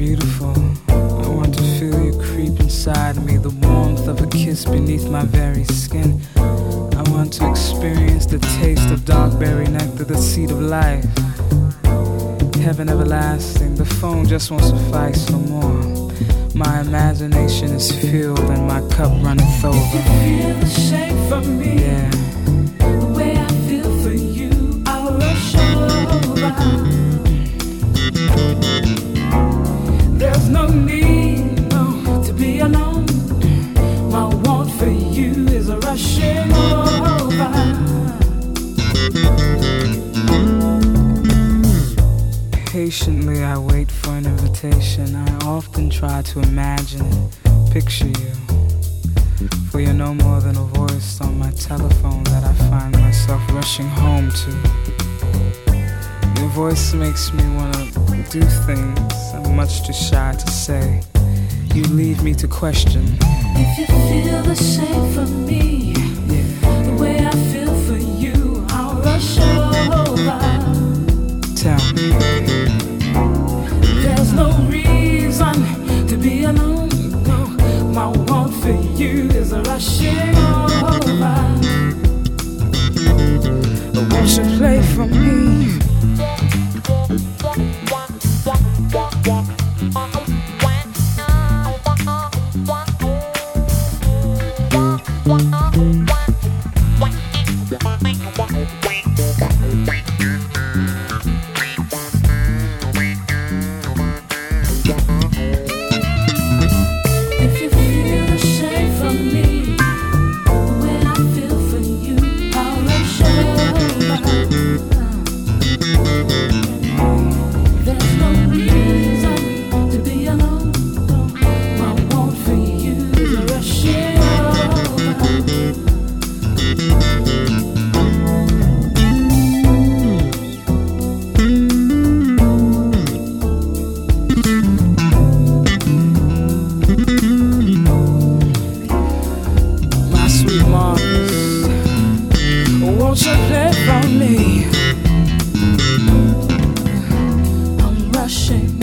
beautiful. I want to feel you creep inside me, the warmth of a kiss beneath my very skin. I want to experience the taste of dark berry nectar, the seed of life. Heaven everlasting, the phone just won't suffice no more. My imagination is filled and my cup runneth over. You feel the me. Yeah. Patiently I wait for an invitation. I often try to imagine and picture you. For you're no more than a voice on my telephone that I find myself rushing home to. Your voice makes me wanna do things I'm much too shy to say you leave me to question. If you feel the same for me, yeah. the way I feel for you, I'll rush over. Tell me. There's no reason to be alone. No, my want for you is rushing. 谁？